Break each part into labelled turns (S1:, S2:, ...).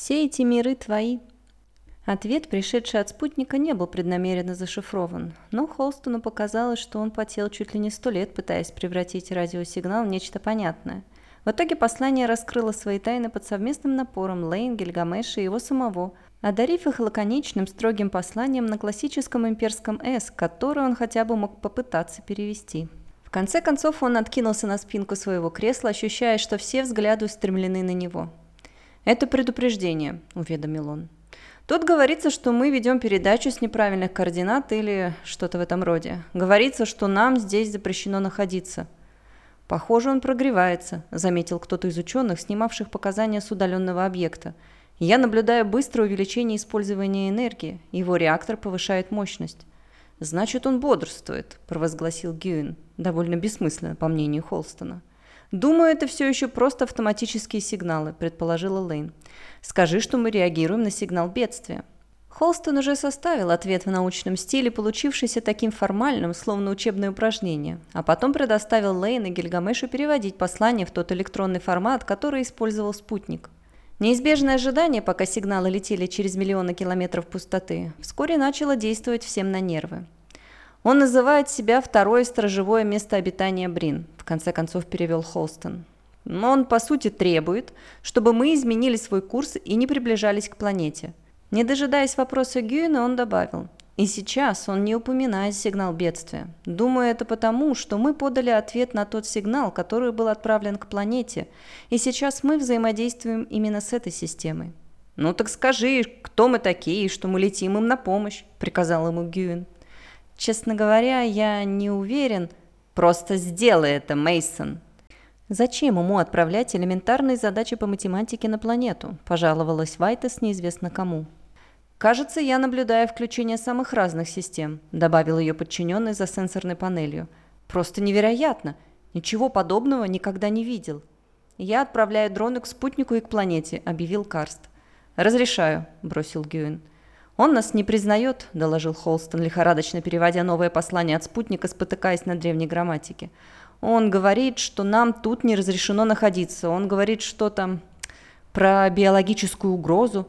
S1: Все эти миры твои». Ответ, пришедший от спутника, не был преднамеренно зашифрован, но Холстону показалось, что он потел чуть ли не сто лет, пытаясь превратить радиосигнал в нечто понятное. В итоге послание раскрыло свои тайны под совместным напором Лейн, Гильгамеша и его самого, одарив их лаконичным, строгим посланием на классическом имперском «С», которое он хотя бы мог попытаться перевести. В конце концов он откинулся на спинку своего кресла, ощущая, что все взгляды устремлены на него. «Это предупреждение», – уведомил он. Тут говорится, что мы ведем передачу с неправильных координат или что-то в этом роде. Говорится, что нам здесь запрещено находиться. Похоже, он прогревается, заметил кто-то из ученых, снимавших показания с удаленного объекта. Я наблюдаю быстрое увеличение использования энергии. Его реактор повышает мощность. «Значит, он бодрствует», – провозгласил Гюин, довольно бессмысленно, по мнению Холстона. «Думаю, это все еще просто автоматические сигналы», – предположила Лейн. «Скажи, что мы реагируем на сигнал бедствия». Холстон уже составил ответ в научном стиле, получившийся таким формальным, словно учебное упражнение, а потом предоставил Лейн и Гильгамешу переводить послание в тот электронный формат, который использовал спутник. Неизбежное ожидание, пока сигналы летели через миллионы километров пустоты, вскоре начало действовать всем на нервы. Он называет себя второе сторожевое место обитания Брин, в конце концов перевел Холстон. Но он, по сути, требует, чтобы мы изменили свой курс и не приближались к планете. Не дожидаясь вопроса Гюина, он добавил. И сейчас он не упоминает сигнал бедствия. Думаю, это потому, что мы подали ответ на тот сигнал, который был отправлен к планете, и сейчас мы взаимодействуем именно с этой системой. «Ну так скажи, кто мы такие, что мы летим им на помощь», — приказал ему Гюин. Честно говоря, я не уверен. Просто сделай это, Мейсон. Зачем ему отправлять элементарные задачи по математике на планету? Пожаловалась Вайтес неизвестно кому. «Кажется, я наблюдаю включение самых разных систем», добавил ее подчиненный за сенсорной панелью. «Просто невероятно! Ничего подобного никогда не видел». «Я отправляю дроны к спутнику и к планете», — объявил Карст. «Разрешаю», — бросил Гюин. «Он нас не признает», – доложил Холстон, лихорадочно переводя новое послание от спутника, спотыкаясь на древней грамматике. «Он говорит, что нам тут не разрешено находиться. Он говорит что-то про биологическую угрозу».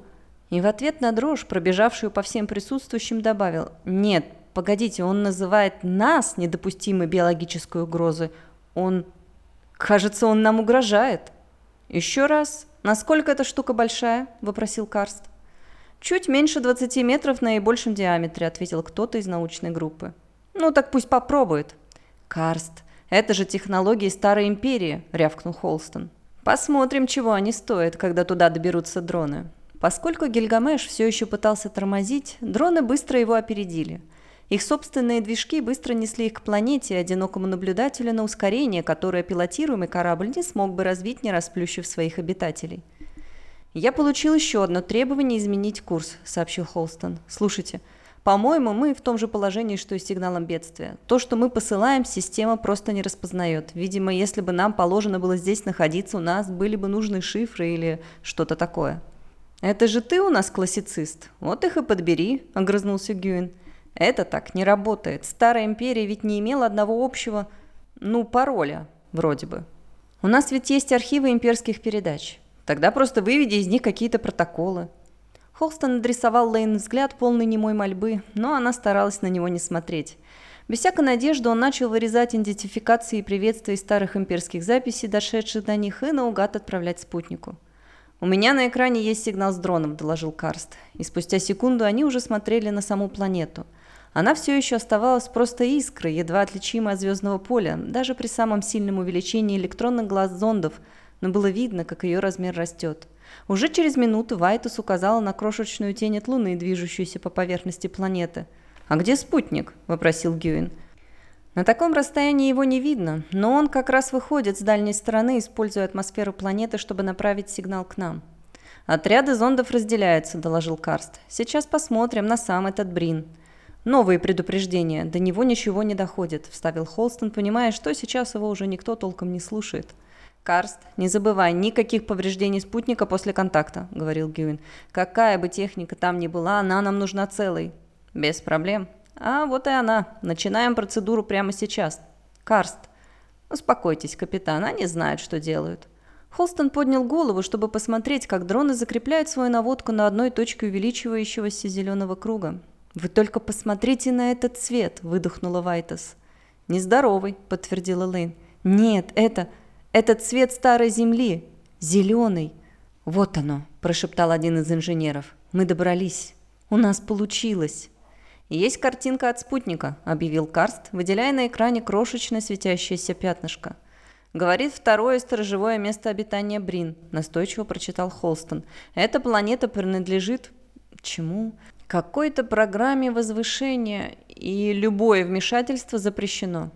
S1: И в ответ на дрожь, пробежавшую по всем присутствующим, добавил «Нет, погодите, он называет нас недопустимой биологической угрозой. Он... Кажется, он нам угрожает». «Еще раз, насколько эта штука большая?» – вопросил Карст. «Чуть меньше 20 метров в наибольшем диаметре», — ответил кто-то из научной группы. «Ну так пусть попробует». «Карст, это же технологии Старой Империи», — рявкнул Холстон. «Посмотрим, чего они стоят, когда туда доберутся дроны». Поскольку Гильгамеш все еще пытался тормозить, дроны быстро его опередили. Их собственные движки быстро несли их к планете, одинокому наблюдателю на ускорение, которое пилотируемый корабль не смог бы развить, не расплющив своих обитателей. «Я получил еще одно требование изменить курс», — сообщил Холстон. «Слушайте, по-моему, мы в том же положении, что и с сигналом бедствия. То, что мы посылаем, система просто не распознает. Видимо, если бы нам положено было здесь находиться, у нас были бы нужны шифры или что-то такое». «Это же ты у нас классицист. Вот их и подбери», — огрызнулся Гюин. «Это так не работает. Старая империя ведь не имела одного общего, ну, пароля, вроде бы. У нас ведь есть архивы имперских передач. Тогда просто выведи из них какие-то протоколы. Холстон адресовал Лейн взгляд, полный немой мольбы, но она старалась на него не смотреть. Без всякой надежды он начал вырезать идентификации и приветствия из старых имперских записей, дошедших до них, и наугад отправлять спутнику. «У меня на экране есть сигнал с дроном», – доложил Карст. И спустя секунду они уже смотрели на саму планету. Она все еще оставалась просто искрой, едва отличимой от звездного поля, даже при самом сильном увеличении электронных глаз зондов – но было видно, как ее размер растет. Уже через минуту Вайтус указала на крошечную тень от Луны, движущуюся по поверхности планеты. «А где спутник?» – вопросил Гюин. На таком расстоянии его не видно, но он как раз выходит с дальней стороны, используя атмосферу планеты, чтобы направить сигнал к нам. «Отряды зондов разделяются», – доложил Карст. «Сейчас посмотрим на сам этот Брин». «Новые предупреждения. До него ничего не доходит», – вставил Холстон, понимая, что сейчас его уже никто толком не слушает. «Карст, не забывай, никаких повреждений спутника после контакта», — говорил Гюин. «Какая бы техника там ни была, она нам нужна целой». «Без проблем». «А вот и она. Начинаем процедуру прямо сейчас». «Карст». «Успокойтесь, капитан, они знают, что делают». Холстон поднял голову, чтобы посмотреть, как дроны закрепляют свою наводку на одной точке увеличивающегося зеленого круга. «Вы только посмотрите на этот цвет!» – выдохнула Вайтас. «Нездоровый», – подтвердила Лейн. «Нет, это... это цвет старой земли. Зеленый». «Вот оно», – прошептал один из инженеров. «Мы добрались. У нас получилось». «Есть картинка от спутника», – объявил Карст, выделяя на экране крошечное светящееся пятнышко. «Говорит, второе сторожевое место обитания Брин», – настойчиво прочитал Холстон. «Эта планета принадлежит...» «Чему?» «Какой-то программе возвышения, и любое вмешательство запрещено».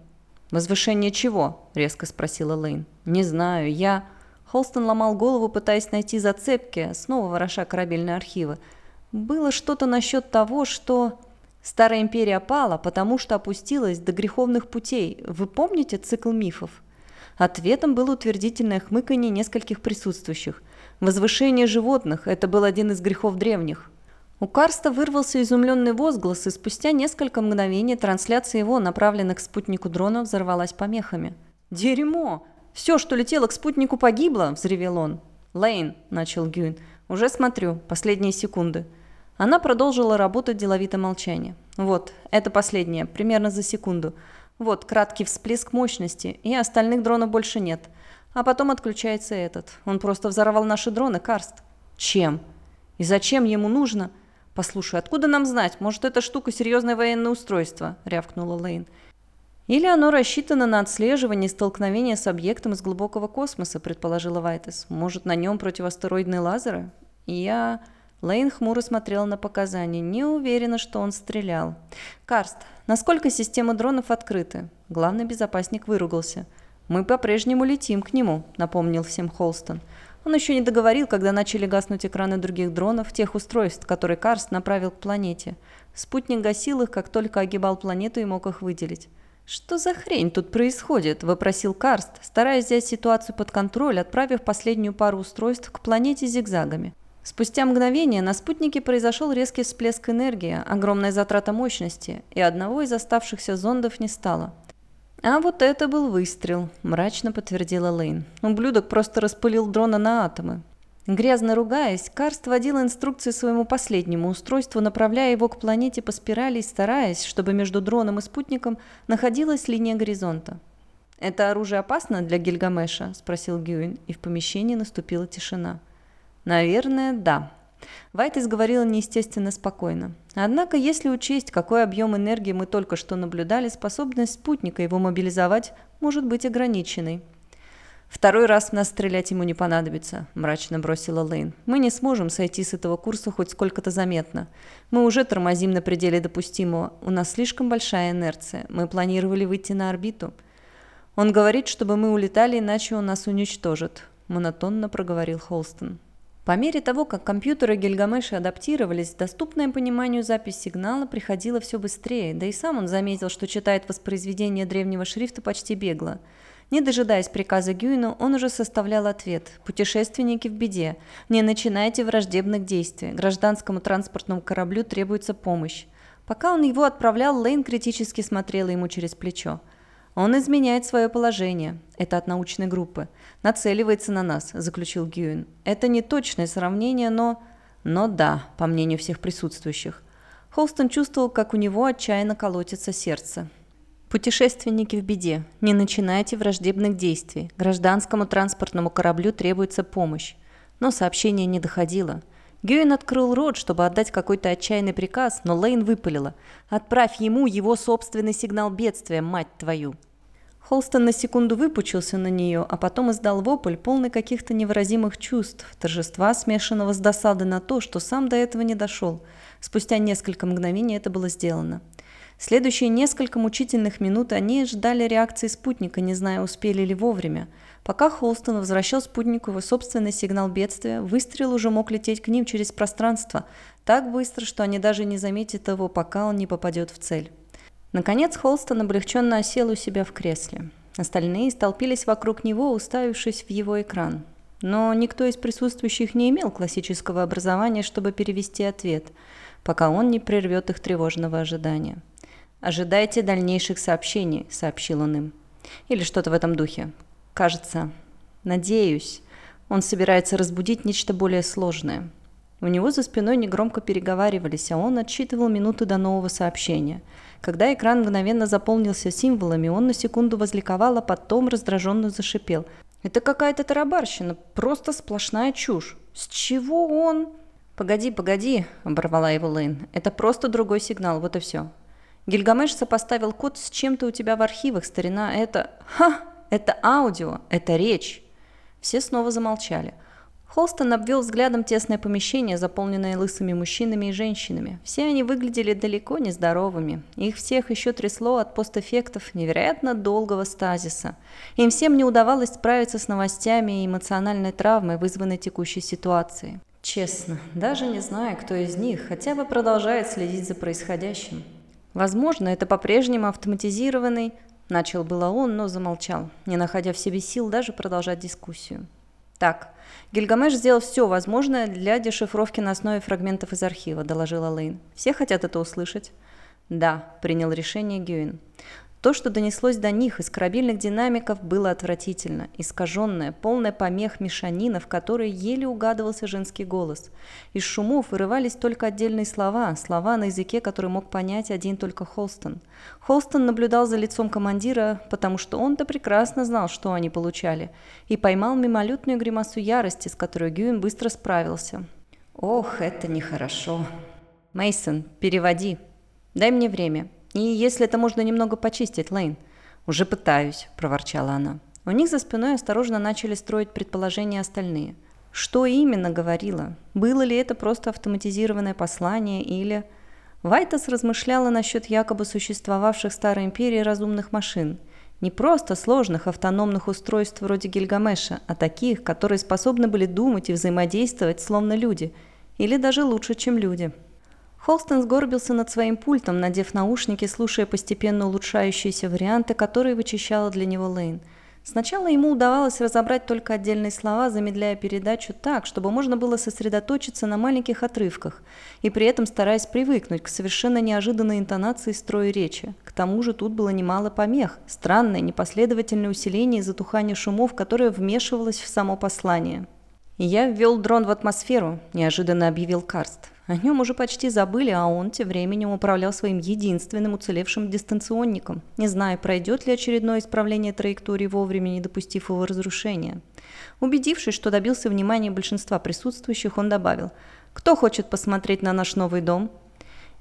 S1: «Возвышение чего?» – резко спросила Лейн. «Не знаю, я...» Холстон ломал голову, пытаясь найти зацепки, снова вороша корабельные архивы. Было что-то насчет того, что... Старая империя пала, потому что опустилась до греховных путей. Вы помните цикл мифов? Ответом было утвердительное хмыканье нескольких присутствующих. Возвышение животных – это был один из грехов древних. У Карста вырвался изумленный возглас, и спустя несколько мгновений трансляция его, направленная к спутнику дрона, взорвалась помехами. «Дерьмо! Все, что летело к спутнику, погибло!» – взревел он. «Лейн», – начал Гюин, – «уже смотрю, последние секунды». Она продолжила работать деловито молчание. Вот, это последнее, примерно за секунду. Вот, краткий всплеск мощности, и остальных дронов больше нет. А потом отключается этот. Он просто взорвал наши дроны, Карст. Чем? И зачем ему нужно? Послушай, откуда нам знать? Может, эта штука серьезное военное устройство? Рявкнула Лейн. Или оно рассчитано на отслеживание столкновения с объектом из глубокого космоса, предположила Вайтес. Может, на нем противоастероидные лазеры? Я... Лейн хмуро смотрел на показания. Не уверена, что он стрелял. «Карст, насколько системы дронов открыты?» Главный безопасник выругался. «Мы по-прежнему летим к нему», — напомнил всем Холстон. Он еще не договорил, когда начали гаснуть экраны других дронов, тех устройств, которые Карст направил к планете. Спутник гасил их, как только огибал планету и мог их выделить. «Что за хрень тут происходит?» – вопросил Карст, стараясь взять ситуацию под контроль, отправив последнюю пару устройств к планете зигзагами. Спустя мгновение на спутнике произошел резкий всплеск энергии, огромная затрата мощности, и одного из оставшихся зондов не стало. «А вот это был выстрел», – мрачно подтвердила Лейн. Ублюдок просто распылил дрона на атомы. Грязно ругаясь, Карст водил инструкции своему последнему устройству, направляя его к планете по спирали стараясь, чтобы между дроном и спутником находилась линия горизонта. «Это оружие опасно для Гильгамеша?» – спросил Гюин, и в помещении наступила тишина. Наверное, да. Вайтес говорила неестественно спокойно. Однако, если учесть, какой объем энергии мы только что наблюдали, способность спутника его мобилизовать может быть ограниченной. «Второй раз в нас стрелять ему не понадобится», – мрачно бросила Лейн. «Мы не сможем сойти с этого курса хоть сколько-то заметно. Мы уже тормозим на пределе допустимого. У нас слишком большая инерция. Мы планировали выйти на орбиту. Он говорит, чтобы мы улетали, иначе он нас уничтожит», – монотонно проговорил Холстон. По мере того, как компьютеры Гильгамеша адаптировались, доступное пониманию запись сигнала приходила все быстрее, да и сам он заметил, что читает воспроизведение древнего шрифта почти бегло. Не дожидаясь приказа Гюину, он уже составлял ответ. «Путешественники в беде. Не начинайте враждебных действий. Гражданскому транспортному кораблю требуется помощь». Пока он его отправлял, Лейн критически смотрела ему через плечо. Он изменяет свое положение. Это от научной группы. Нацеливается на нас, заключил Гюин. Это не точное сравнение, но... Но да, по мнению всех присутствующих. Холстон чувствовал, как у него отчаянно колотится сердце. Путешественники в беде. Не начинайте враждебных действий. Гражданскому транспортному кораблю требуется помощь. Но сообщение не доходило. Гюин открыл рот, чтобы отдать какой-то отчаянный приказ, но Лейн выпалила. «Отправь ему его собственный сигнал бедствия, мать твою!» Холстон на секунду выпучился на нее, а потом издал вопль, полный каких-то невыразимых чувств, торжества, смешанного с досадой на то, что сам до этого не дошел. Спустя несколько мгновений это было сделано. Следующие несколько мучительных минут они ждали реакции спутника, не зная, успели ли вовремя. Пока Холстон возвращал спутнику его собственный сигнал бедствия, выстрел уже мог лететь к ним через пространство, так быстро, что они даже не заметят его, пока он не попадет в цель. Наконец Холстон облегченно осел у себя в кресле. Остальные столпились вокруг него, уставившись в его экран. Но никто из присутствующих не имел классического образования, чтобы перевести ответ, пока он не прервет их тревожного ожидания. «Ожидайте дальнейших сообщений», — сообщил он им. Или что-то в этом духе. «Кажется, надеюсь». Он собирается разбудить нечто более сложное. У него за спиной негромко переговаривались, а он отсчитывал минуты до нового сообщения. Когда экран мгновенно заполнился символами, он на секунду возликовал, а потом раздраженно зашипел. «Это какая-то тарабарщина, просто сплошная чушь. С чего он...» «Погоди, погоди», — оборвала его Лейн. «Это просто другой сигнал, вот и все. Гильгамеш сопоставил код с чем-то у тебя в архивах, старина. Это... Ха! Это аудио, это речь». Все снова замолчали. Холстон обвел взглядом тесное помещение, заполненное лысыми мужчинами и женщинами. Все они выглядели далеко не здоровыми. Их всех еще трясло от постэффектов невероятно долгого стазиса. Им всем не удавалось справиться с новостями и эмоциональной травмой, вызванной текущей ситуацией. Честно, даже не знаю, кто из них хотя бы продолжает следить за происходящим. Возможно, это по-прежнему автоматизированный... Начал было он, но замолчал, не находя в себе сил даже продолжать дискуссию. Так, Гильгамеш сделал все возможное для дешифровки на основе фрагментов из архива, доложила Лейн. Все хотят это услышать? Да, принял решение Гюин. То, что донеслось до них из корабельных динамиков, было отвратительно, искаженное, полное помех мешанина, в которой еле угадывался женский голос. Из шумов вырывались только отдельные слова, слова на языке, который мог понять один только Холстон. Холстон наблюдал за лицом командира, потому что он-то прекрасно знал, что они получали, и поймал мимолетную гримасу ярости, с которой Гюин быстро справился. «Ох, это нехорошо. Мейсон, переводи. Дай мне время. И если это можно немного почистить, Лейн. Уже пытаюсь, проворчала она. У них за спиной осторожно начали строить предположения остальные. Что именно говорила? Было ли это просто автоматизированное послание или... Вайтас размышляла насчет якобы существовавших в Старой Империи разумных машин. Не просто сложных автономных устройств вроде Гильгамеша, а таких, которые способны были думать и взаимодействовать словно люди. Или даже лучше, чем люди. Холстон сгорбился над своим пультом, надев наушники, слушая постепенно улучшающиеся варианты, которые вычищала для него Лейн. Сначала ему удавалось разобрать только отдельные слова, замедляя передачу так, чтобы можно было сосредоточиться на маленьких отрывках, и при этом стараясь привыкнуть к совершенно неожиданной интонации строя речи. К тому же тут было немало помех, странное непоследовательное усиление и затухание шумов, которое вмешивалось в само послание. «Я ввел дрон в атмосферу», – неожиданно объявил Карст. О нем уже почти забыли, а он тем временем управлял своим единственным уцелевшим дистанционником, не зная, пройдет ли очередное исправление траектории вовремя, не допустив его разрушения. Убедившись, что добился внимания большинства присутствующих, он добавил «Кто хочет посмотреть на наш новый дом?»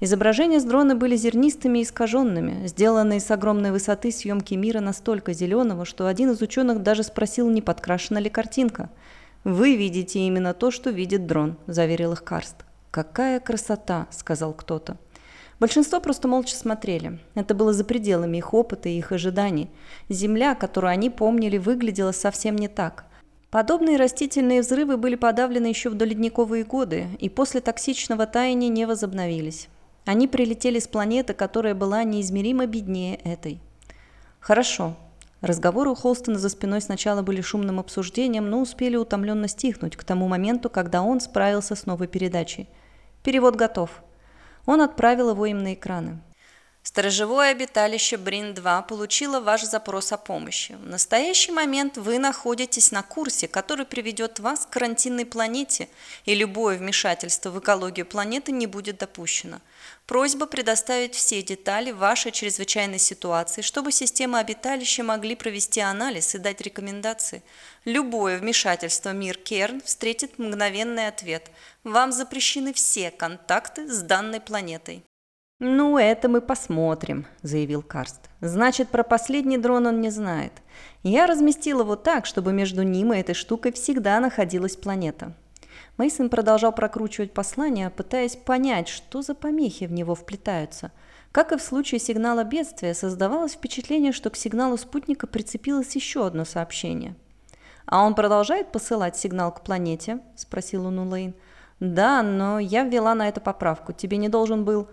S1: Изображения с дрона были зернистыми и искаженными, сделанные с огромной высоты съемки мира настолько зеленого, что один из ученых даже спросил, не подкрашена ли картинка. «Вы видите именно то, что видит дрон», – заверил их Карст. «Какая красота!» – сказал кто-то. Большинство просто молча смотрели. Это было за пределами их опыта и их ожиданий. Земля, которую они помнили, выглядела совсем не так. Подобные растительные взрывы были подавлены еще в доледниковые годы и после токсичного таяния не возобновились. Они прилетели с планеты, которая была неизмеримо беднее этой. Хорошо. Разговоры у Холстона за спиной сначала были шумным обсуждением, но успели утомленно стихнуть к тому моменту, когда он справился с новой передачей – Перевод готов. Он отправил его им на экраны. Сторожевое обиталище Брин-2 получило ваш запрос о помощи. В настоящий момент вы находитесь на курсе, который приведет вас к карантинной планете, и любое вмешательство в экологию планеты не будет допущено. Просьба предоставить все детали вашей чрезвычайной ситуации, чтобы системы обиталища могли провести анализ и дать рекомендации. Любое вмешательство Мир Керн встретит мгновенный ответ. Вам запрещены все контакты с данной планетой. «Ну, это мы посмотрим», – заявил Карст. «Значит, про последний дрон он не знает. Я разместил его так, чтобы между ним и этой штукой всегда находилась планета». Мейсон продолжал прокручивать послание, пытаясь понять, что за помехи в него вплетаются. Как и в случае сигнала бедствия, создавалось впечатление, что к сигналу спутника прицепилось еще одно сообщение. «А он продолжает посылать сигнал к планете?» – спросил он у Лейн. «Да, но я ввела на это поправку. Тебе не должен был...»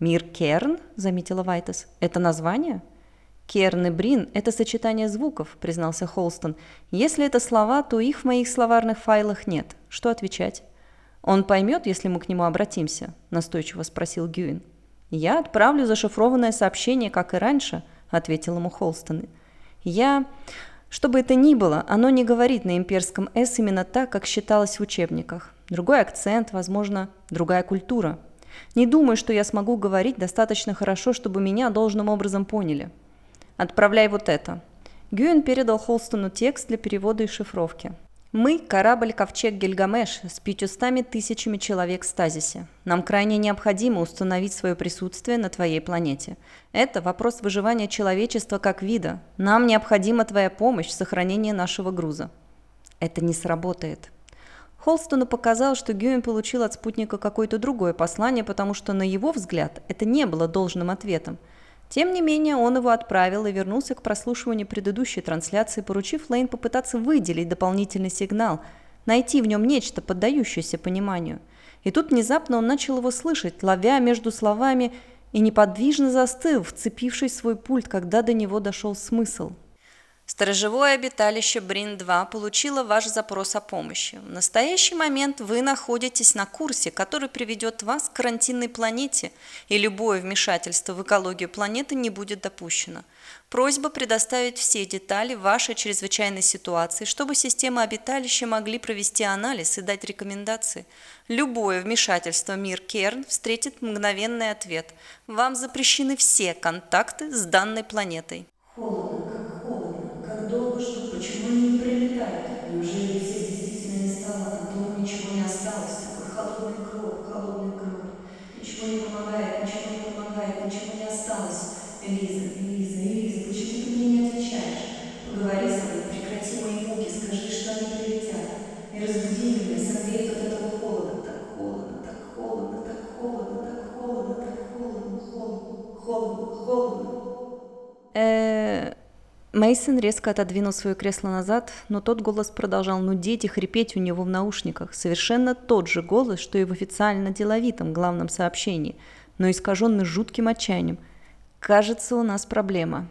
S1: «Мир Керн?» – заметила Вайтес. «Это название?» «Керн и Брин – это сочетание звуков», – признался Холстон. «Если это слова, то их в моих словарных файлах нет. Что отвечать?» «Он поймет, если мы к нему обратимся?» – настойчиво спросил Гюин. «Я отправлю зашифрованное сообщение, как и раньше», – ответил ему Холстон. «Я... Что бы это ни было, оно не говорит на имперском «с» именно так, как считалось в учебниках. Другой акцент, возможно, другая культура. Не думаю, что я смогу говорить достаточно хорошо, чтобы меня должным образом поняли. Отправляй вот это. Гюен передал Холстону текст для перевода и шифровки. Мы – корабль-ковчег Гильгамеш с пятьюстами тысячами человек в стазисе. Нам крайне необходимо установить свое присутствие на твоей планете. Это вопрос выживания человечества как вида. Нам необходима твоя помощь в сохранении нашего груза. Это не сработает. Холстону показалось, что Гюин получил от спутника какое-то другое послание, потому что, на его взгляд, это не было должным ответом – тем не менее, он его отправил и вернулся к прослушиванию предыдущей трансляции, поручив Лейн попытаться выделить дополнительный сигнал, найти в нем нечто, поддающееся пониманию. И тут внезапно он начал его слышать, ловя между словами и неподвижно застыл, вцепившись в свой пульт, когда до него дошел смысл – Сторожевое обиталище Брин-2 получило ваш запрос о помощи. В настоящий момент вы находитесь на курсе, который приведет вас к карантинной планете, и любое вмешательство в экологию планеты не будет допущено. Просьба предоставить все детали вашей чрезвычайной ситуации, чтобы системы обиталища могли провести анализ и дать рекомендации. Любое вмешательство Мир Керн встретит мгновенный ответ. Вам запрещены все контакты с данной планетой.
S2: Холодно.
S1: Мейсон резко отодвинул свое кресло назад, но тот голос продолжал нудеть и хрипеть у него в наушниках. Совершенно тот же голос, что и в официально деловитом главном сообщении, но искаженный жутким отчаянием. «Кажется, у нас проблема».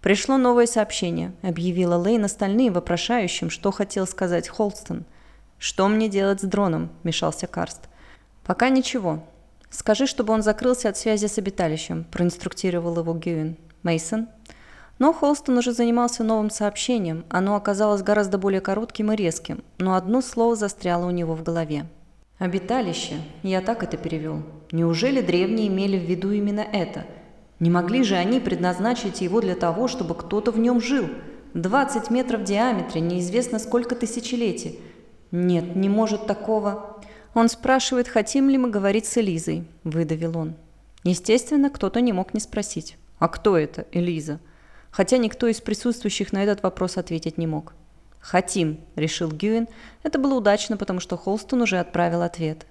S1: «Пришло новое сообщение», — объявила Лейн остальным вопрошающим, что хотел сказать Холстон. «Что мне делать с дроном?» — мешался Карст. «Пока ничего. Скажи, чтобы он закрылся от связи с обиталищем», — проинструктировал его Гюин. Мейсон. Но Холстон уже занимался новым сообщением. Оно оказалось гораздо более коротким и резким, но одно слово застряло у него в голове. «Обиталище. Я так это перевел. Неужели древние имели в виду именно это? Не могли же они предназначить его для того, чтобы кто-то в нем жил? 20 метров в диаметре, неизвестно сколько тысячелетий. Нет, не может такого. Он спрашивает, хотим ли мы говорить с Элизой, выдавил он. Естественно, кто-то не мог не спросить. А кто это, Элиза? Хотя никто из присутствующих на этот вопрос ответить не мог. «Хотим», – решил Гюин. Это было удачно, потому что Холстон уже отправил ответ.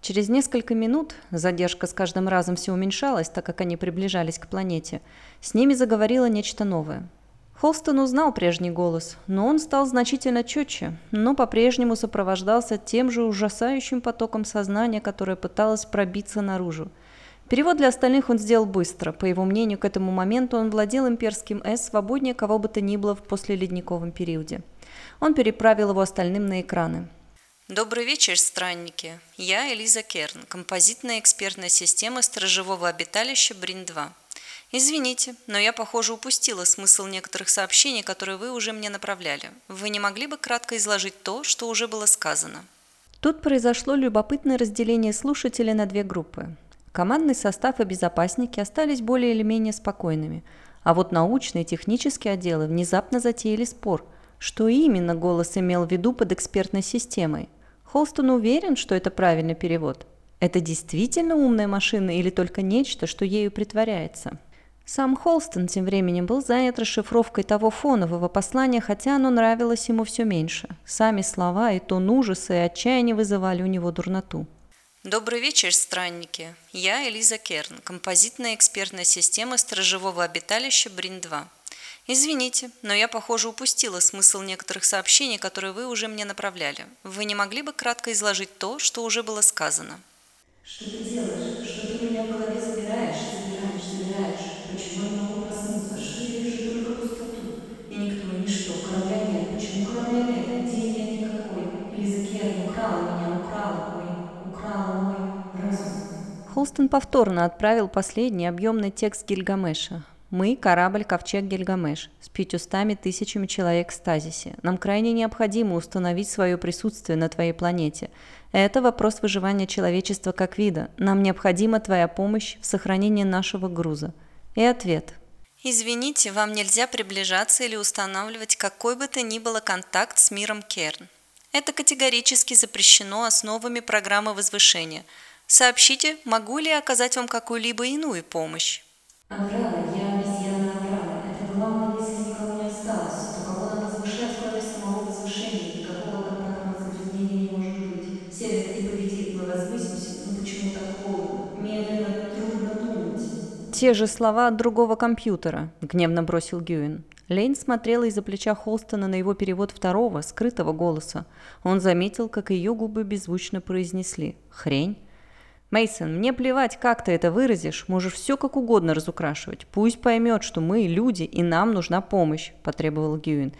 S1: Через несколько минут, задержка с каждым разом все уменьшалась, так как они приближались к планете, с ними заговорило нечто новое. Холстон узнал прежний голос, но он стал значительно четче, но по-прежнему сопровождался тем же ужасающим потоком сознания, которое пыталось пробиться наружу. Перевод для остальных он сделал быстро. По его мнению, к этому моменту он владел имперским «С» свободнее кого бы то ни было в послеледниковом периоде. Он переправил его остальным на экраны. Добрый вечер, странники. Я Элиза Керн, композитная экспертная система сторожевого обиталища Брин-2. Извините, но я, похоже, упустила смысл некоторых сообщений, которые вы уже мне направляли. Вы не могли бы кратко изложить то, что уже было сказано? Тут произошло любопытное разделение слушателей на две группы. Командный состав и безопасники остались более или менее спокойными, а вот научные и технические отделы внезапно затеяли спор, что именно голос имел в виду под экспертной системой. Холстон уверен, что это правильный перевод. Это действительно умная машина или только нечто, что ею притворяется? Сам Холстон тем временем был занят расшифровкой того фонового послания, хотя оно нравилось ему все меньше. Сами слова и тон ужаса и отчаяния вызывали у него дурноту. Добрый вечер, странники. Я Элиза Керн, композитная экспертная система сторожевого обиталища Брин-2. Извините, но я, похоже, упустила смысл некоторых сообщений, которые вы уже мне направляли. Вы не могли бы кратко изложить то, что уже было сказано?
S2: Что ты делаешь? Что ты меня в голове забираешь? Забираешь, забираешь. Почему я могу проснуться? Что я вижу только пустоту? И никто, и ничто. Корабля нет. Почему корабля нет? День нет никакой. Лиза Керн украла меня, украла.
S1: Холстон повторно отправил последний объемный текст Гильгамеша. Мы – корабль «Ковчег Гильгамеш» с пятьюстами тысячами человек в стазисе. Нам крайне необходимо установить свое присутствие на твоей планете. Это вопрос выживания человечества как вида. Нам необходима твоя помощь в сохранении нашего груза. И ответ. Извините, вам нельзя приближаться или устанавливать какой бы то ни было контакт с миром Керн. Это категорически запрещено основами программы возвышения. Сообщите, могу ли я оказать вам какую-либо иную помощь.
S2: Аврала, я обезьяна Аврала. Это главное, если никого не осталось. То кого возвышать, кроме самого возвышения? Никакого контактного загрязнения не может быть. Север не победит, мы возвысимся. Но почему так холодно? Медленно, трудно думать.
S1: Те же слова от другого компьютера, гневно бросил Гюин. Лейн смотрела из-за плеча Холстона на его перевод второго, скрытого голоса. Он заметил, как ее губы беззвучно произнесли «Хрень». Мейсон, мне плевать, как ты это выразишь, можешь все как угодно разукрашивать. Пусть поймет, что мы люди, и нам нужна помощь, потребовал Гюин.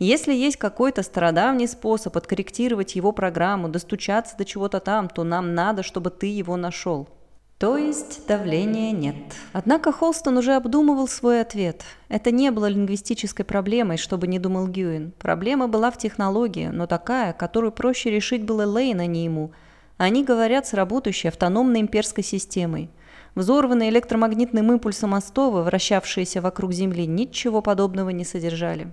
S1: Если есть какой-то стародавний способ откорректировать его программу, достучаться до чего-то там, то нам надо, чтобы ты его нашел. То есть давления нет. Однако Холстон уже обдумывал свой ответ. Это не было лингвистической проблемой, чтобы не думал Гюин. Проблема была в технологии, но такая, которую проще решить было Лейн, а не ему – они говорят с работающей автономной имперской системой. Взорванные электромагнитным импульсом остовы, вращавшиеся вокруг Земли, ничего подобного не содержали.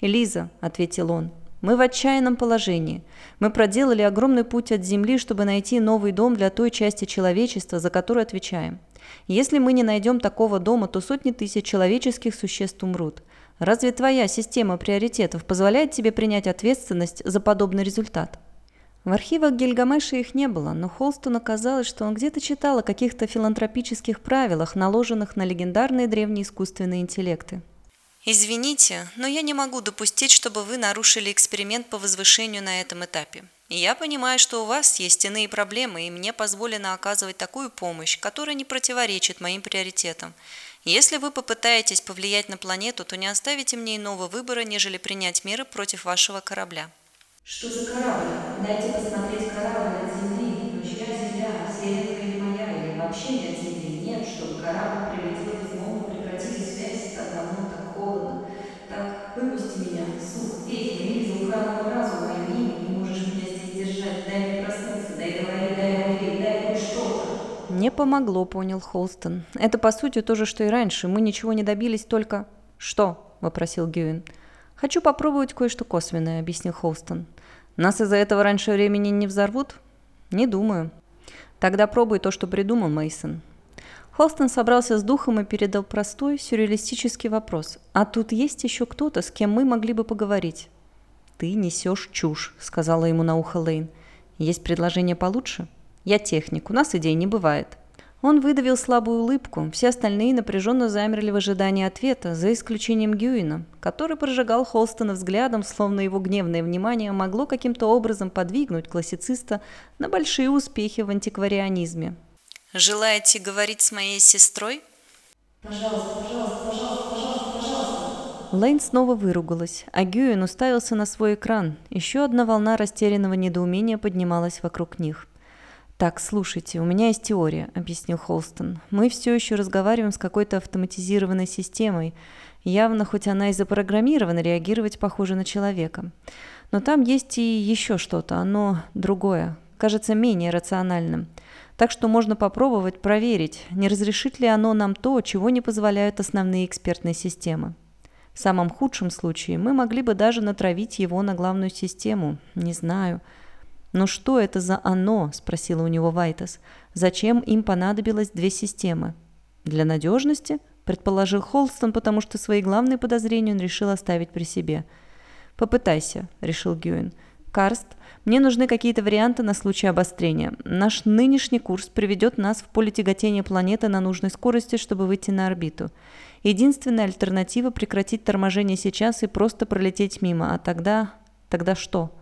S1: «Элиза», — ответил он, — «мы в отчаянном положении. Мы проделали огромный путь от Земли, чтобы найти новый дом для той части человечества, за которую отвечаем. Если мы не найдем такого дома, то сотни тысяч человеческих существ умрут. Разве твоя система приоритетов позволяет тебе принять ответственность за подобный результат?» В архивах Гильгамеша их не было, но Холстону казалось, что он где-то читал о каких-то филантропических правилах, наложенных на легендарные древние искусственные интеллекты. «Извините, но я не могу допустить, чтобы вы нарушили эксперимент по возвышению на этом этапе. Я понимаю, что у вас есть иные проблемы, и мне позволено оказывать такую помощь, которая не противоречит моим приоритетам. Если вы попытаетесь повлиять на планету, то не оставите мне иного выбора, нежели принять меры против вашего корабля».
S2: Что за корабль? Дайте посмотреть
S1: Не помогло, понял Холстон. Это по сути то же, что и раньше. Мы ничего не добились, только... Что? вопросил Гюин. «Хочу попробовать кое-что косвенное», — объяснил Холстон. Нас из-за этого раньше времени не взорвут? Не думаю. Тогда пробуй то, что придумал Мейсон. Холстон собрался с духом и передал простой, сюрреалистический вопрос. «А тут есть еще кто-то, с кем мы могли бы поговорить?» «Ты несешь чушь», — сказала ему на ухо Лейн. «Есть предложение получше?» «Я техник, у нас идей не бывает». Он выдавил слабую улыбку, все остальные напряженно замерли в ожидании ответа, за исключением Гюина, который прожигал Холстона взглядом, словно его гневное внимание могло каким-то образом подвигнуть классициста на большие успехи в антикварианизме. «Желаете говорить с моей сестрой?»
S2: Пожалуйста, пожалуйста, пожалуйста, пожалуйста, пожалуйста.
S1: Лейн снова выругалась, а Гюин уставился на свой экран. Еще одна волна растерянного недоумения поднималась вокруг них. «Так, слушайте, у меня есть теория», — объяснил Холстон. «Мы все еще разговариваем с какой-то автоматизированной системой. Явно, хоть она и запрограммирована, реагировать похоже на человека. Но там есть и еще что-то, оно другое, кажется менее рациональным. Так что можно попробовать проверить, не разрешит ли оно нам то, чего не позволяют основные экспертные системы. В самом худшем случае мы могли бы даже натравить его на главную систему. Не знаю». «Но что это за «оно»?» – спросила у него Вайтас. «Зачем им понадобилось две системы?» «Для надежности?» – предположил Холстон, потому что свои главные подозрения он решил оставить при себе. «Попытайся», – решил Гюин. «Карст, мне нужны какие-то варианты на случай обострения. Наш нынешний курс приведет нас в поле тяготения планеты на нужной скорости, чтобы выйти на орбиту. Единственная альтернатива – прекратить торможение сейчас и просто пролететь мимо. А тогда... тогда что?»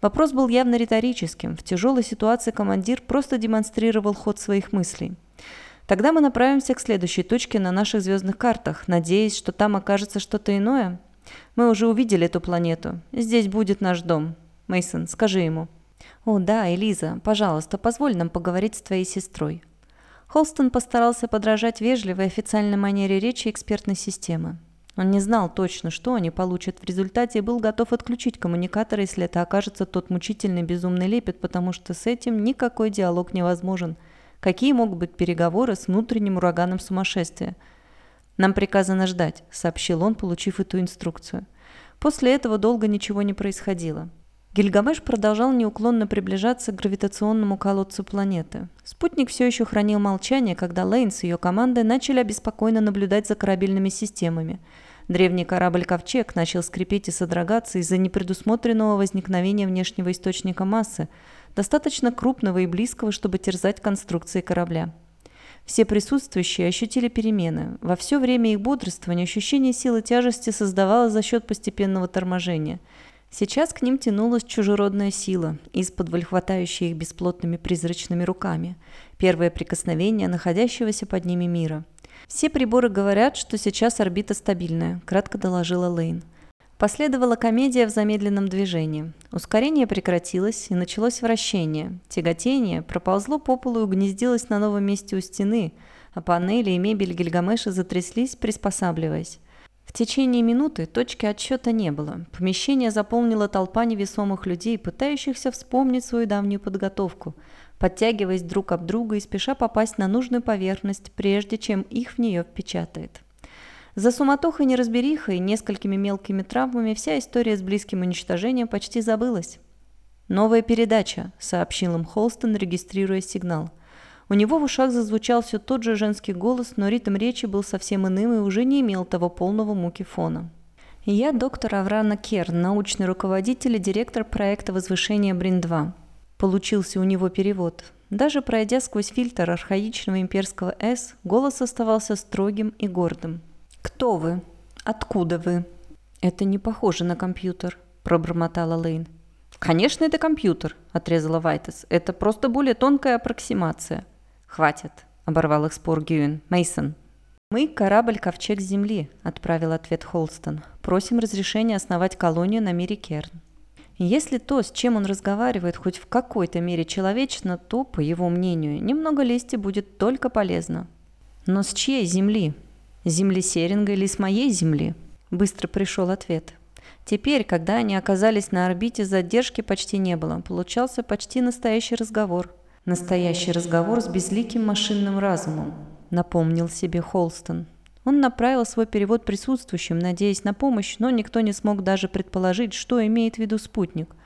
S1: Вопрос был явно риторическим. В тяжелой ситуации командир просто демонстрировал ход своих мыслей. Тогда мы направимся к следующей точке на наших звездных картах, надеясь, что там окажется что-то иное. Мы уже увидели эту планету. Здесь будет наш дом. Мейсон, скажи ему. О, да, Элиза, пожалуйста, позволь нам поговорить с твоей сестрой. Холстон постарался подражать вежливой официальной манере речи экспертной системы. Он не знал точно, что они получат в результате и был готов отключить коммуникатор, если это окажется тот мучительный безумный лепет, потому что с этим никакой диалог невозможен. Какие могут быть переговоры с внутренним ураганом сумасшествия? «Нам приказано ждать», — сообщил он, получив эту инструкцию. После этого долго ничего не происходило. Гильгамеш продолжал неуклонно приближаться к гравитационному колодцу планеты. Спутник все еще хранил молчание, когда Лейн с ее командой начали обеспокоенно наблюдать за корабельными системами. Древний корабль «Ковчег» начал скрипеть и содрогаться из-за непредусмотренного возникновения внешнего источника массы, достаточно крупного и близкого, чтобы терзать конструкции корабля. Все присутствующие ощутили перемены. Во все время их бодрствования ощущение силы тяжести создавалось за счет постепенного торможения – Сейчас к ним тянулась чужеродная сила, из-под хватающая их бесплотными призрачными руками. Первое прикосновение находящегося под ними мира. «Все приборы говорят, что сейчас орбита стабильная», – кратко доложила Лейн. Последовала комедия в замедленном движении. Ускорение прекратилось, и началось вращение. Тяготение проползло по полу и угнездилось на новом месте у стены, а панели и мебель Гильгамеша затряслись, приспосабливаясь. В течение минуты точки отсчета не было. Помещение заполнила толпа невесомых людей, пытающихся вспомнить свою давнюю подготовку, подтягиваясь друг об друга и спеша попасть на нужную поверхность, прежде чем их в нее впечатает. За суматохой неразберихой и несколькими мелкими травмами вся история с близким уничтожением почти забылась. «Новая передача», — сообщил им Холстон, регистрируя сигнал. У него в ушах зазвучал все тот же женский голос, но ритм речи был совсем иным и уже не имел того полного муки фона. Я доктор Аврана Керн, научный руководитель и директор проекта возвышения Брин-2. Получился у него перевод. Даже пройдя сквозь фильтр архаичного имперского «С», голос оставался строгим и гордым. «Кто вы? Откуда вы?» «Это не похоже на компьютер», – пробормотала Лейн. «Конечно, это компьютер», – отрезала Вайтес. «Это просто более тонкая аппроксимация». «Хватит», — оборвал их спор Гюин. Мейсон. «Мы — корабль «Ковчег Земли», — отправил ответ Холстон. «Просим разрешения основать колонию на мире Керн». Если то, с чем он разговаривает, хоть в какой-то мере человечно, то, по его мнению, немного лести будет только полезно. Но с чьей земли? Земли Серинга или с моей земли? Быстро пришел ответ. Теперь, когда они оказались на орбите, задержки почти не было. Получался почти настоящий разговор. Настоящий разговор с безликим машинным разумом, напомнил себе Холстон. Он направил свой перевод присутствующим, надеясь на помощь, но никто не смог даже предположить, что имеет в виду спутник.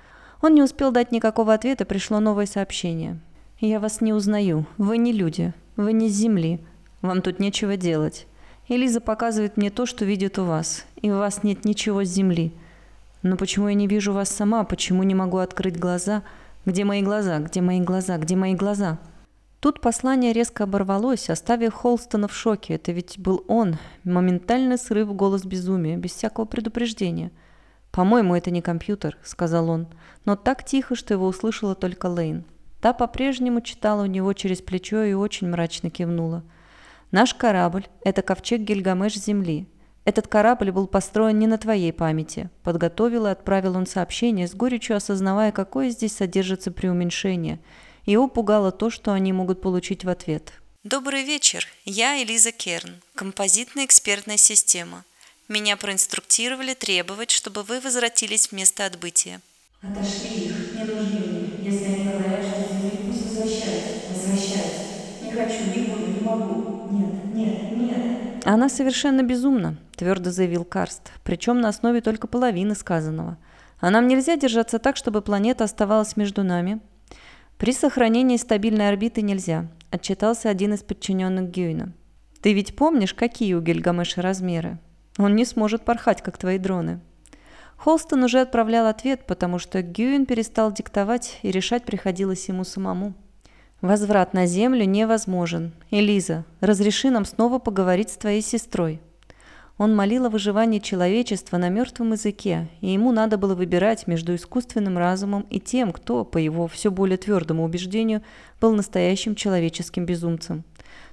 S1: Он не успел дать никакого ответа, пришло новое сообщение. «Я вас не узнаю. Вы не люди. Вы не с Земли. Вам тут нечего делать. Элиза показывает мне то, что видит у вас. И у вас нет ничего с Земли. Но почему я не вижу вас сама? Почему не могу открыть глаза?» Где мои глаза? Где мои глаза? Где мои глаза? Тут послание резко оборвалось, оставив Холстона в шоке. Это ведь был он. Моментальный срыв голос безумия, без всякого предупреждения. «По-моему, это не компьютер», — сказал он, но так тихо, что его услышала только Лейн. Та по-прежнему читала у него через плечо и очень мрачно кивнула. «Наш корабль — это ковчег Гильгамеш Земли. Этот корабль был построен не на твоей памяти. Подготовил и отправил он сообщение, с горечью осознавая, какое здесь содержится преуменьшение. Его пугало то, что они могут получить в ответ.
S3: Добрый вечер. Я Элиза Керн, композитная экспертная система. Меня проинструктировали требовать, чтобы вы возвратились в место отбытия.
S2: Отошли их, не нужны мне. Если они говорят, что земли, пусть возвращаются. Возвращаются. Не хочу, не буду, не могу. Нет, нет, нет.
S1: Она совершенно безумна твердо заявил Карст, причем на основе только половины сказанного. А нам нельзя держаться так, чтобы планета оставалась между нами. При сохранении стабильной орбиты нельзя, отчитался один из подчиненных Гюйна. Ты ведь помнишь, какие у Гильгамеша размеры? Он не сможет порхать, как твои дроны. Холстон уже отправлял ответ, потому что Гюин перестал диктовать, и решать приходилось ему самому. Возврат на Землю невозможен. Элиза, разреши нам снова поговорить с твоей сестрой. Он молил о выживании человечества на мертвом языке, и ему надо было выбирать между искусственным разумом и тем, кто, по его все более твердому убеждению, был настоящим человеческим безумцем.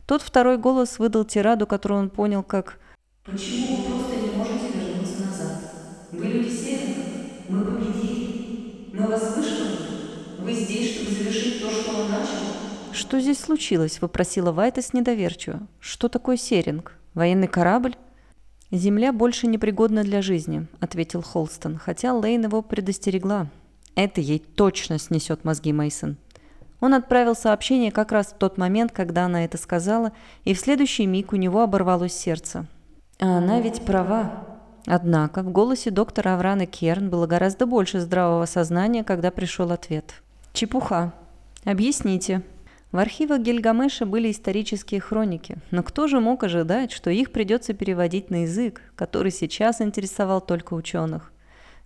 S1: Тот второй голос выдал тираду, которую он понял как
S2: «Почему вы просто не можете вернуться назад? Вы люди Северных, мы победили, мы вас вышвырнули, вы здесь, чтобы завершить то, что он начал,
S1: «Что здесь случилось?» – вопросила Вайтес недоверчиво. «Что такое серинг? Военный корабль?» «Земля больше непригодна для жизни», – ответил Холстон, хотя Лейн его предостерегла. «Это ей точно снесет мозги Мейсон. Он отправил сообщение как раз в тот момент, когда она это сказала, и в следующий миг у него оборвалось сердце. А она ведь права. Однако в голосе доктора Авраны Керн было гораздо больше здравого сознания, когда пришел ответ. «Чепуха. Объясните». В архивах Гильгамеша были исторические хроники, но кто же мог ожидать, что их придется переводить на язык, который сейчас интересовал только ученых?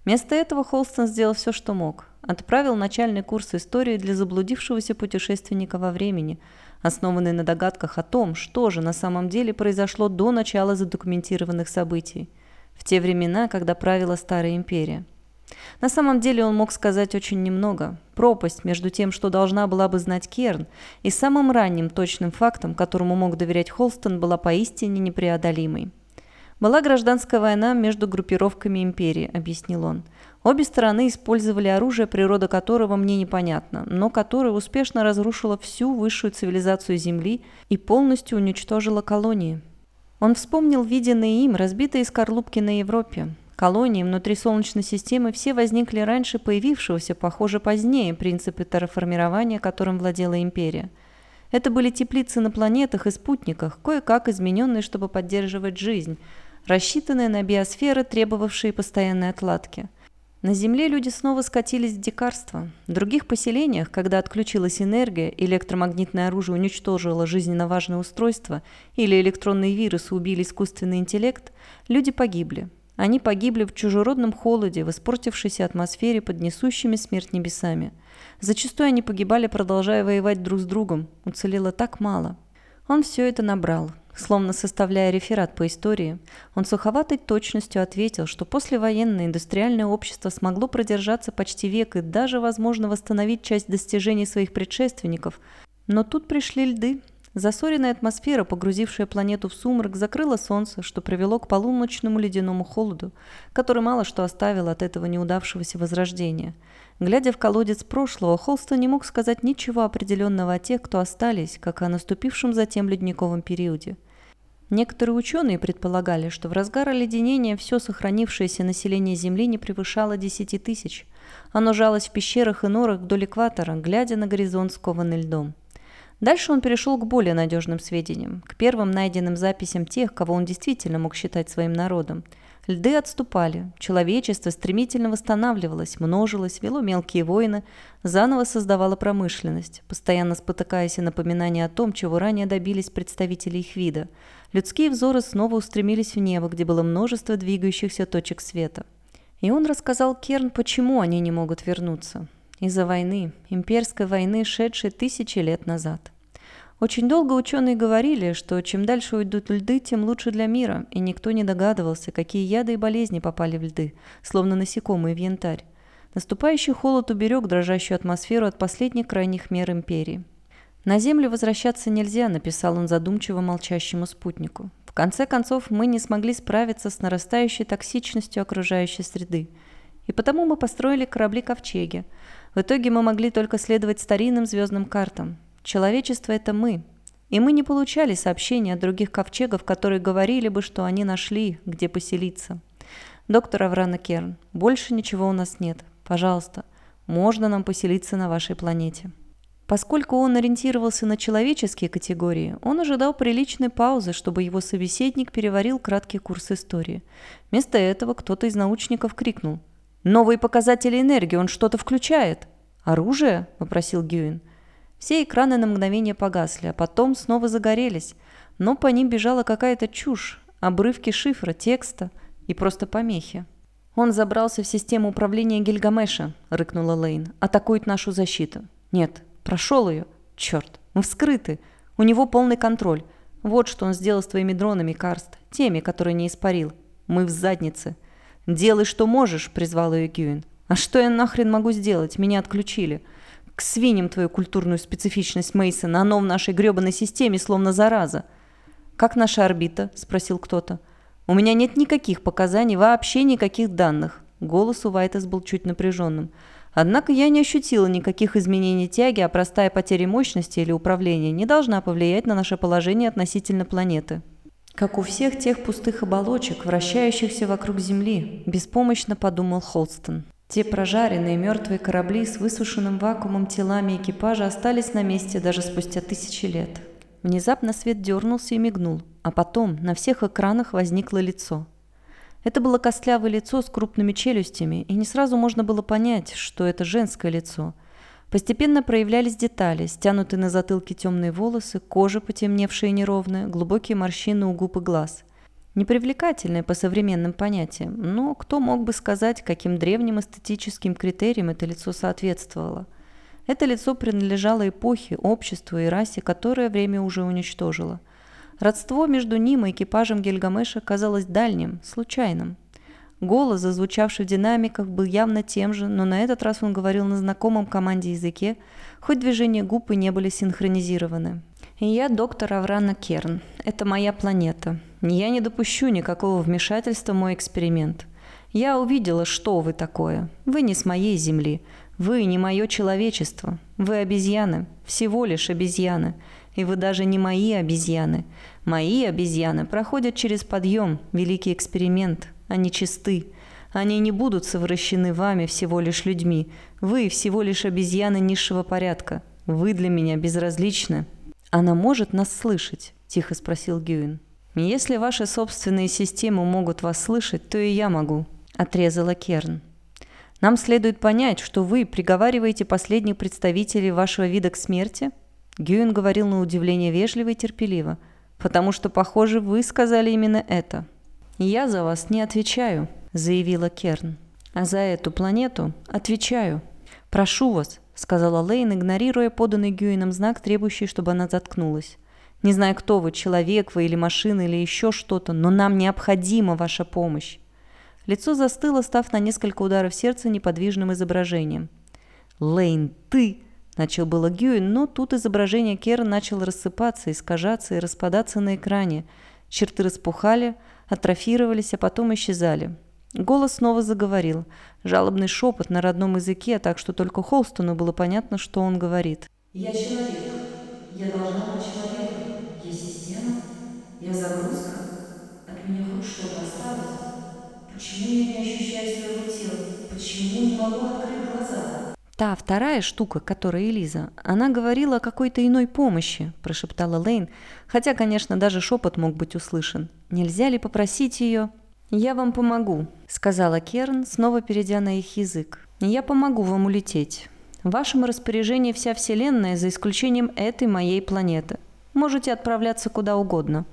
S1: Вместо этого Холстон сделал все, что мог. Отправил начальный курс истории для заблудившегося путешественника во времени, основанный на догадках о том, что же на самом деле произошло до начала задокументированных событий, в те времена, когда правила Старая Империя. На самом деле он мог сказать очень немного. Пропасть между тем, что должна была бы знать Керн, и самым ранним точным фактом, которому мог доверять Холстон, была поистине непреодолимой. «Была гражданская война между группировками империи», — объяснил он. «Обе стороны использовали оружие, природа которого мне непонятна, но которое успешно разрушило всю высшую цивилизацию Земли и полностью уничтожило колонии». Он вспомнил виденные им разбитые скорлупки на Европе, Колонии внутри Солнечной системы все возникли раньше появившегося, похоже, позднее принципы терраформирования, которым владела империя. Это были теплицы на планетах и спутниках, кое-как измененные, чтобы поддерживать жизнь, рассчитанные на биосферы, требовавшие постоянной отладки. На Земле люди снова скатились в дикарство. В других поселениях, когда отключилась энергия, электромагнитное оружие уничтожило жизненно важное устройство или электронные вирусы убили искусственный интеллект, люди погибли. Они погибли в чужеродном холоде, в испортившейся атмосфере под несущими смерть небесами. Зачастую они погибали, продолжая воевать друг с другом. Уцелело так мало. Он все это набрал. Словно составляя реферат по истории, он суховатой точностью ответил, что послевоенное индустриальное общество смогло продержаться почти век и даже, возможно, восстановить часть достижений своих предшественников. Но тут пришли льды, Засоренная атмосфера, погрузившая планету в сумрак, закрыла солнце, что привело к полуночному ледяному холоду, который мало что оставил от этого неудавшегося возрождения. Глядя в колодец прошлого, Холстон не мог сказать ничего определенного о тех, кто остались, как о наступившем затем ледниковом периоде. Некоторые ученые предполагали, что в разгар оледенения все сохранившееся население Земли не превышало 10 тысяч. Оно жалось в пещерах и норах вдоль экватора, глядя на горизонт, скованный льдом. Дальше он перешел к более надежным сведениям, к первым найденным записям тех, кого он действительно мог считать своим народом. Льды отступали, человечество стремительно восстанавливалось, множилось, вело мелкие войны, заново создавало промышленность, постоянно спотыкаясь и напоминания о том, чего ранее добились представители их вида. Людские взоры снова устремились в небо, где было множество двигающихся точек света. И он рассказал Керн, почему они не могут вернуться. Из-за войны, имперской войны, шедшей тысячи лет назад. Очень долго ученые говорили, что чем дальше уйдут льды, тем лучше для мира, и никто не догадывался, какие яды и болезни попали в льды, словно насекомые в янтарь. Наступающий холод уберег дрожащую атмосферу от последних крайних мер империи. «На Землю возвращаться нельзя», — написал он задумчиво молчащему спутнику. «В конце концов, мы не смогли справиться с нарастающей токсичностью окружающей среды. И потому мы построили корабли-ковчеги, в итоге мы могли только следовать старинным звездным картам. Человечество – это мы. И мы не получали сообщений от других ковчегов, которые говорили бы, что они нашли, где поселиться. Доктор Аврана Керн, больше ничего у нас нет. Пожалуйста, можно нам поселиться на вашей планете. Поскольку он ориентировался на человеческие категории, он ожидал приличной паузы, чтобы его собеседник переварил краткий курс истории. Вместо этого кто-то из научников крикнул – Новые показатели энергии, он что-то включает. Оружие? попросил Гюин. Все экраны на мгновение погасли, а потом снова загорелись. Но по ним бежала какая-то чушь, обрывки шифра, текста и просто помехи. «Он забрался в систему управления Гильгамеша», — рыкнула Лейн. «Атакует нашу защиту». «Нет, прошел ее. Черт, мы вскрыты. У него полный контроль. Вот что он сделал с твоими дронами, Карст. Теми, которые не испарил. Мы в заднице. «Делай, что можешь», — призвал ее Гюин. «А что я нахрен могу сделать? Меня отключили. К свиньям твою культурную специфичность, Мейсон, оно в нашей гребаной системе словно зараза». «Как наша орбита?» — спросил кто-то. «У меня нет никаких показаний, вообще никаких данных». Голос у Вайтес был чуть напряженным. Однако я не ощутила никаких изменений тяги, а простая потеря мощности или управления не должна повлиять на наше положение относительно планеты. Как у всех тех пустых оболочек, вращающихся вокруг Земли, беспомощно подумал Холстон. Те прожаренные мертвые корабли с высушенным вакуумом телами экипажа остались на месте даже спустя тысячи лет. Внезапно свет дернулся и мигнул, а потом на всех экранах возникло лицо – это было костлявое лицо с крупными челюстями, и не сразу можно было понять, что это женское лицо. Постепенно проявлялись детали, стянутые на затылке темные волосы, кожа потемневшая и неровная, глубокие морщины у губ и глаз. Непривлекательное по современным понятиям, но кто мог бы сказать, каким древним эстетическим критериям это лицо соответствовало? Это лицо принадлежало эпохе, обществу и расе, которое время уже уничтожило – Родство между ним и экипажем Гильгамеша казалось дальним, случайным. Голос, зазвучавший в динамиках, был явно тем же, но на этот раз он говорил на знакомом команде языке, хоть движения губ и не были синхронизированы. «Я доктор Аврана Керн. Это моя планета. Я не допущу никакого вмешательства в мой эксперимент. Я увидела, что вы такое. Вы не с моей Земли. Вы не мое человечество. Вы обезьяны. Всего лишь обезьяны. И вы даже не мои обезьяны. Мои обезьяны проходят через подъем, великий эксперимент. Они чисты. Они не будут совращены вами всего лишь людьми. Вы всего лишь обезьяны низшего порядка. Вы для меня безразличны. Она может нас слышать, тихо спросил Гюин. Если ваши собственные системы могут вас слышать, то и я могу, отрезала Керн. Нам следует понять, что вы приговариваете последних представителей вашего вида к смерти – Гюин говорил на удивление вежливо и терпеливо, потому что, похоже, вы сказали именно это. «Я за вас не отвечаю», — заявила Керн. «А за эту планету отвечаю. Прошу вас», — сказала Лейн, игнорируя поданный Гюином знак, требующий, чтобы она заткнулась. «Не знаю, кто вы, человек вы или машина, или еще что-то, но нам необходима ваша помощь». Лицо застыло, став на несколько ударов сердца неподвижным изображением. «Лейн, ты!» Начал было Гюин, но тут изображение Кера начало рассыпаться, искажаться и распадаться на экране. Черты распухали, атрофировались, а потом исчезали. Голос снова заговорил. Жалобный шепот на родном языке, так что только Холстону было понятно, что он говорит.
S2: «Я человек. Я должна быть человеком. Я система. Я загрузка. От меня хоть что-то осталось. Почему я не ощущаю своего тела? Почему не могу открыть глаза?»
S1: «Та вторая штука, которая Элиза, она говорила о какой-то иной помощи», – прошептала Лейн, хотя, конечно, даже шепот мог быть услышан. «Нельзя ли попросить ее?» «Я вам помогу», – сказала Керн, снова перейдя на их язык. «Я помогу вам улететь. В вашем распоряжении вся Вселенная, за исключением этой моей планеты. Можете отправляться куда угодно».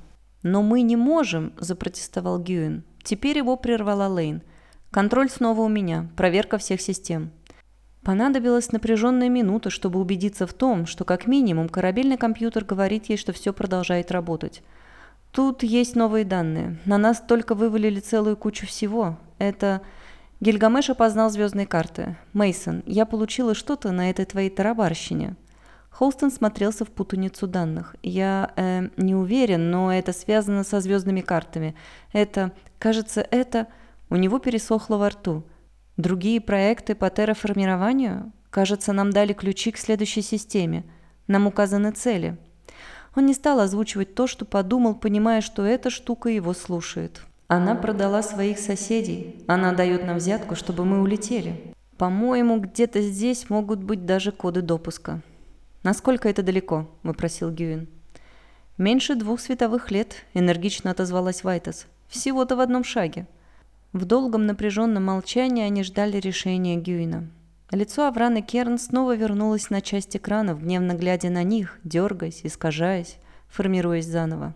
S1: «Но мы не можем», – запротестовал Гюин. Теперь его прервала Лейн. «Контроль снова у меня. Проверка всех систем». Понадобилась напряженная минута, чтобы убедиться в том, что как минимум корабельный компьютер говорит ей, что все продолжает работать. Тут есть новые данные. На нас только вывалили целую кучу всего. Это... Гильгамеш опознал звездные карты. Мейсон, я получила что-то на этой твоей тарабарщине. Холстон смотрелся в путаницу данных. Я э, не уверен, но это связано со звездными картами. Это, кажется, это... У него пересохло во рту. Другие проекты по терраформированию? Кажется, нам дали ключи к следующей системе. Нам указаны цели. Он не стал озвучивать то, что подумал, понимая, что эта штука его слушает. Она продала своих соседей. Она дает нам взятку, чтобы мы улетели. По-моему, где-то здесь могут быть даже коды допуска. «Насколько это далеко?» – выпросил Гюин. «Меньше двух световых лет», – энергично отозвалась Вайтас. «Всего-то в одном шаге». В долгом напряженном молчании они ждали решения Гюина. Лицо Авраны Керн снова вернулось на часть экрана, гневно глядя на них, дергаясь, искажаясь, формируясь заново.